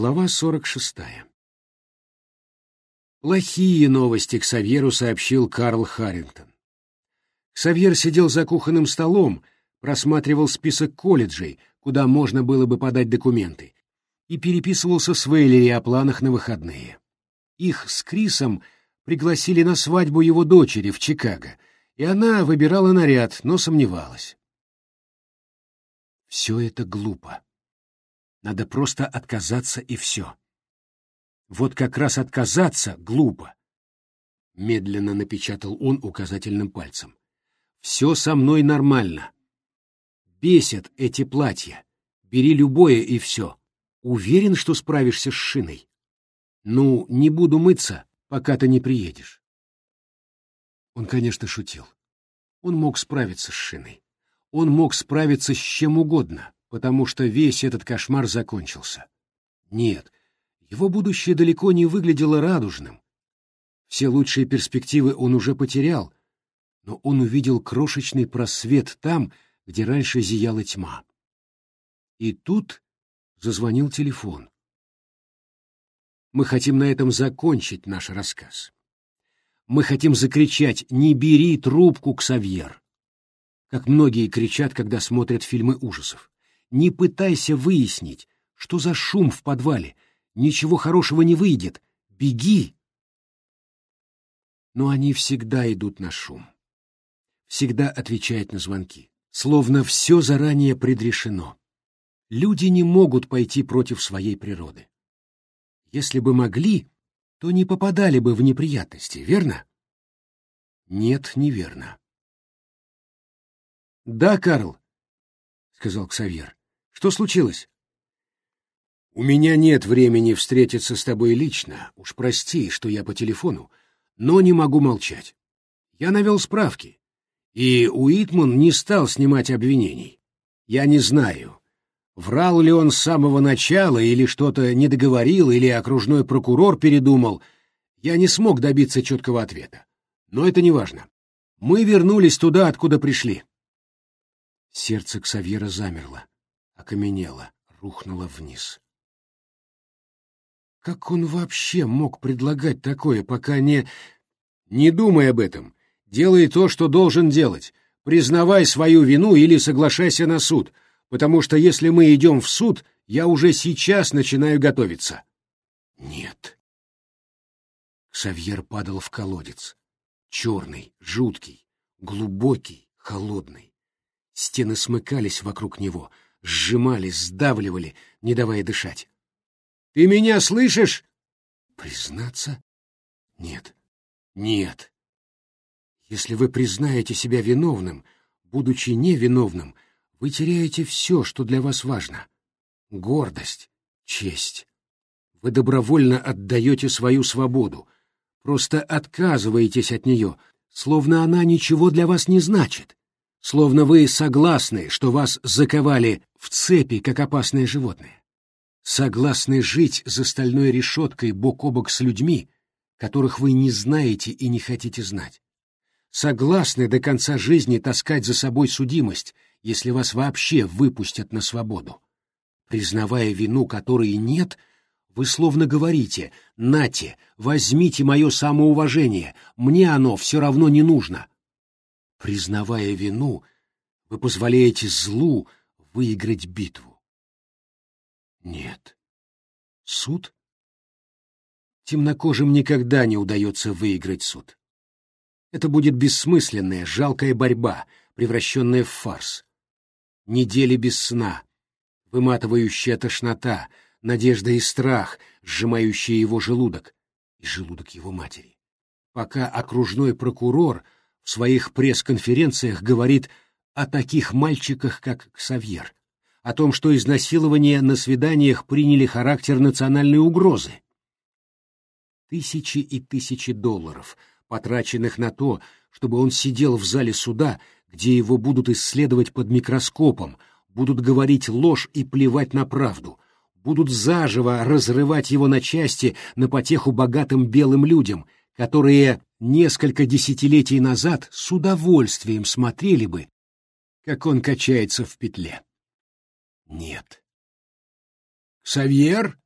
Глава 46. Плохие новости к Савьеру сообщил Карл Харрингтон. Савьер сидел за кухонным столом, просматривал список колледжей, куда можно было бы подать документы, и переписывался с Вейлери о планах на выходные. Их с Крисом пригласили на свадьбу его дочери в Чикаго, и она выбирала наряд, но сомневалась. Все это глупо. Надо просто отказаться и все. Вот как раз отказаться глупо. Медленно напечатал он указательным пальцем. Все со мной нормально. Бесят эти платья. Бери любое и все. Уверен, что справишься с шиной? Ну, не буду мыться, пока ты не приедешь. Он, конечно, шутил. Он мог справиться с шиной. Он мог справиться с чем угодно потому что весь этот кошмар закончился. Нет, его будущее далеко не выглядело радужным. Все лучшие перспективы он уже потерял, но он увидел крошечный просвет там, где раньше зияла тьма. И тут зазвонил телефон. Мы хотим на этом закончить наш рассказ. Мы хотим закричать «Не бери трубку, Ксавьер!» как многие кричат, когда смотрят фильмы ужасов. Не пытайся выяснить, что за шум в подвале. Ничего хорошего не выйдет. Беги! Но они всегда идут на шум. Всегда отвечают на звонки. Словно все заранее предрешено. Люди не могут пойти против своей природы. Если бы могли, то не попадали бы в неприятности, верно? Нет, неверно. Да, Карл, — сказал Ксавьер. Что случилось? У меня нет времени встретиться с тобой лично, уж прости, что я по телефону, но не могу молчать. Я навел справки, и Уитман не стал снимать обвинений. Я не знаю, врал ли он с самого начала или что-то не договорил, или окружной прокурор передумал. Я не смог добиться четкого ответа. Но это не важно. Мы вернулись туда, откуда пришли. Сердце Ксавьера замерло окаменела, рухнула вниз. Как он вообще мог предлагать такое, пока не... Не думай об этом. Делай то, что должен делать. Признавай свою вину или соглашайся на суд, потому что если мы идем в суд, я уже сейчас начинаю готовиться. Нет. Савьер падал в колодец. Черный, жуткий, глубокий, холодный. Стены смыкались вокруг него — сжимали, сдавливали, не давая дышать. «Ты меня слышишь?» «Признаться? Нет. Нет. Если вы признаете себя виновным, будучи невиновным, вы теряете все, что для вас важно. Гордость, честь. Вы добровольно отдаете свою свободу, просто отказываетесь от нее, словно она ничего для вас не значит словно вы согласны, что вас заковали в цепи, как опасное животное. Согласны жить за стальной решеткой бок о бок с людьми, которых вы не знаете и не хотите знать. Согласны до конца жизни таскать за собой судимость, если вас вообще выпустят на свободу. Признавая вину, которой нет, вы словно говорите «Нате, возьмите мое самоуважение, мне оно все равно не нужно, Признавая вину, вы позволяете злу выиграть битву. Нет. Суд? Темнокожим никогда не удается выиграть суд. Это будет бессмысленная, жалкая борьба, превращенная в фарс. Недели без сна, выматывающая тошнота, надежда и страх, сжимающие его желудок и желудок его матери. Пока окружной прокурор — своих пресс-конференциях говорит о таких мальчиках, как Ксавьер, о том, что изнасилования на свиданиях приняли характер национальной угрозы. Тысячи и тысячи долларов, потраченных на то, чтобы он сидел в зале суда, где его будут исследовать под микроскопом, будут говорить ложь и плевать на правду, будут заживо разрывать его на части на потеху богатым белым людям, которые несколько десятилетий назад с удовольствием смотрели бы, как он качается в петле. Нет. «Савьер?»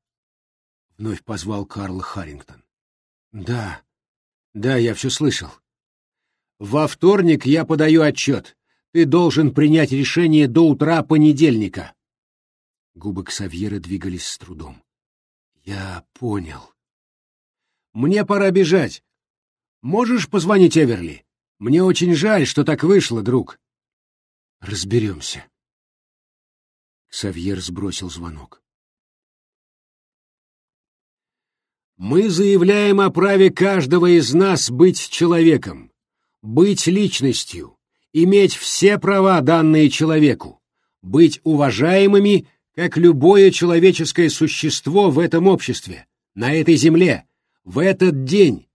вновь позвал Карл Харрингтон. Да, да, я все слышал. Во вторник я подаю отчет. Ты должен принять решение до утра понедельника. Губы Ксавьера двигались с трудом. Я понял. Мне пора бежать. Можешь позвонить Эверли? Мне очень жаль, что так вышло, друг. Разберемся. Ксавьер сбросил звонок. Мы заявляем о праве каждого из нас быть человеком, быть личностью, иметь все права, данные человеку, быть уважаемыми, как любое человеческое существо в этом обществе, на этой земле, в этот день,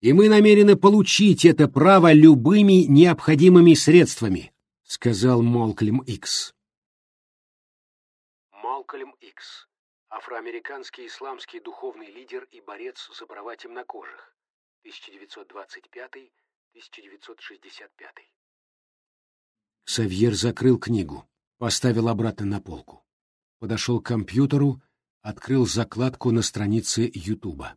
и мы намерены получить это право любыми необходимыми средствами, сказал Малкольм Икс. Малкольм Икс афроамериканский исламский духовный лидер и борец за права темнокожих 1925-1965. Савьер закрыл книгу, поставил обратно на полку. Подошел к компьютеру, открыл закладку на странице Ютуба.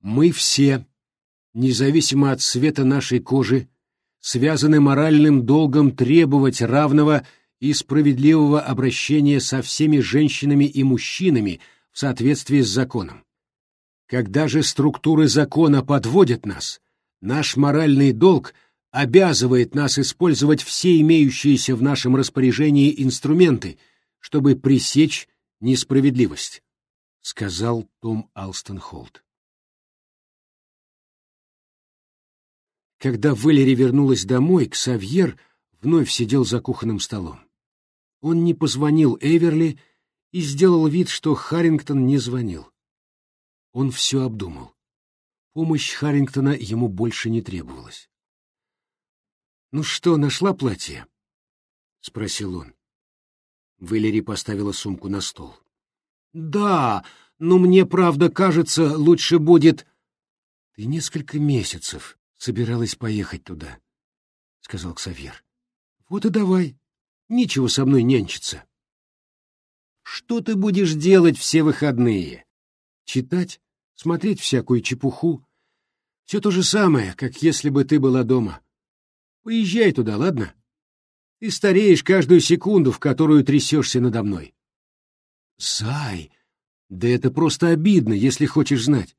Мы все, независимо от цвета нашей кожи, связаны моральным долгом требовать равного и справедливого обращения со всеми женщинами и мужчинами в соответствии с законом. Когда же структуры закона подводят нас, наш моральный долг обязывает нас использовать все имеющиеся в нашем распоряжении инструменты, чтобы пресечь несправедливость, сказал Том Алстон Холт. Когда Валери вернулась домой, Ксавьер вновь сидел за кухонным столом. Он не позвонил Эверли и сделал вид, что Харрингтон не звонил. Он все обдумал. Помощь Харрингтона ему больше не требовалась. «Ну что, нашла платье?» — спросил он. Валери поставила сумку на стол. «Да, но мне, правда, кажется, лучше будет...» «Ты несколько месяцев собиралась поехать туда», — сказал Ксавьер. «Вот и давай. Нечего со мной нянчиться. Что ты будешь делать все выходные? Читать, смотреть всякую чепуху? Все то же самое, как если бы ты была дома. Поезжай туда, ладно? Ты стареешь каждую секунду, в которую трясешься надо мной. Сай, да это просто обидно, если хочешь знать.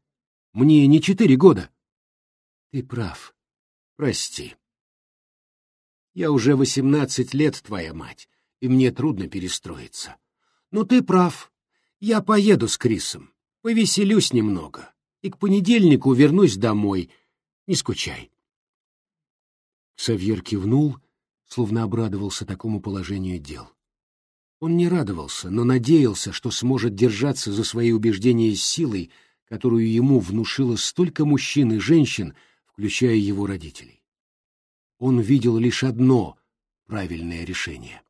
Мне не четыре года. Ты прав. Прости. Я уже восемнадцать лет твоя мать, и мне трудно перестроиться. Но ты прав. Я поеду с Крисом, повеселюсь немного, и к понедельнику вернусь домой. Не скучай. Савьер кивнул, словно обрадовался такому положению дел. Он не радовался, но надеялся, что сможет держаться за свои убеждения с силой, которую ему внушило столько мужчин и женщин, включая его родителей он видел лишь одно правильное решение.